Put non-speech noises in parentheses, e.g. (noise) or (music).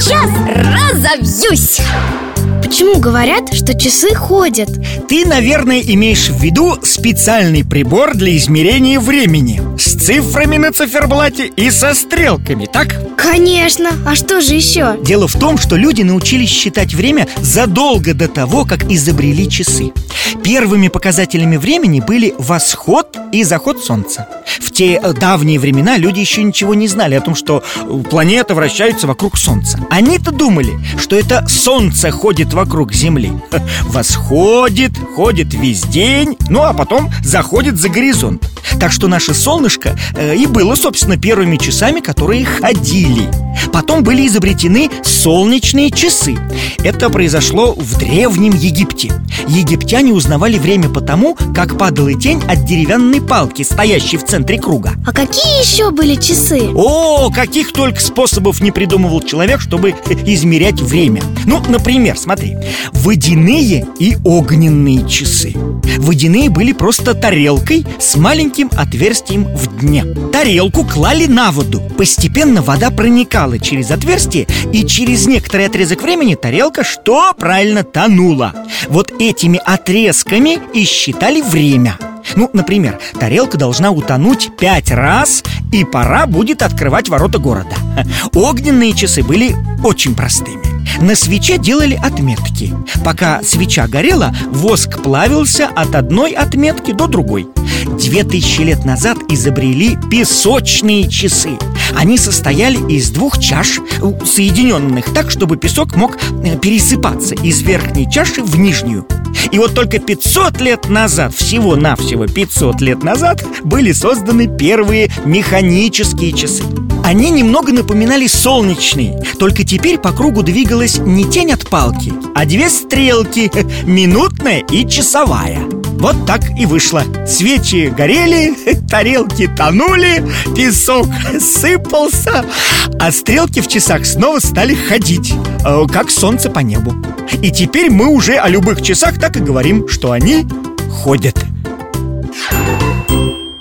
сейчас разобьюсь Почему говорят, что часы ходят? Ты, наверное, имеешь в виду специальный прибор для измерения времени С цифрами на циферблате и со стрелками, так? Конечно, а что же еще? Дело в том, что люди научились считать время задолго до того, как изобрели часы. Первыми показателями времени были восход и заход солнца. В те э, давние времена люди еще ничего не знали о том, что э, планета вращается вокруг солнца. Они-то думали, что это солнце ходит вокруг Земли. (laughs) Восходит, ходит весь день, ну а потом заходит за горизонт Так что наше солнышко э, и было, собственно, первыми часами, которые ходили Потом были изобретены солнечные часы. Это произошло в Древнем Египте. Египтяне узнавали время по тому, как падала тень от деревянной палки, стоящей в центре круга. А какие еще были часы? О, каких только способов не придумывал человек, чтобы измерять время. Ну, например, смотри. Водяные и огненные часы. Водяные были просто тарелкой с маленьким отверстием в дне. Тарелку клали на воду. Постепенно вода проникала через отверстие И через некоторый отрезок времени тарелка, что правильно, тонула. Вот этими отрезками и считали время. Ну, например, тарелка должна утонуть пять раз, и пора будет открывать ворота города. Огненные часы были очень простыми. На свече делали отметки. Пока свеча горела, воск плавился от одной отметки до другой Две тысячи лет назад изобрели песочные часы. Они состояли из двух чаш, соединенных так, чтобы песок мог э, пересыпаться из верхней чаши в нижнюю. И вот только 500 лет назад, всего-навсего 500 лет назад, были созданы первые механические часы они немного напоминали солнечные Только теперь по кругу двигалась не тень от палки, а две стрелки (laughs) Минутная и часовая. Вот так и вышло. Свечи горели, (laughs) тарелки тонули, песок (laughs) сыпался А стрелки в часах снова стали ходить, э, как солнце по небу. И теперь мы уже о любых часах так и говорим, что они ходят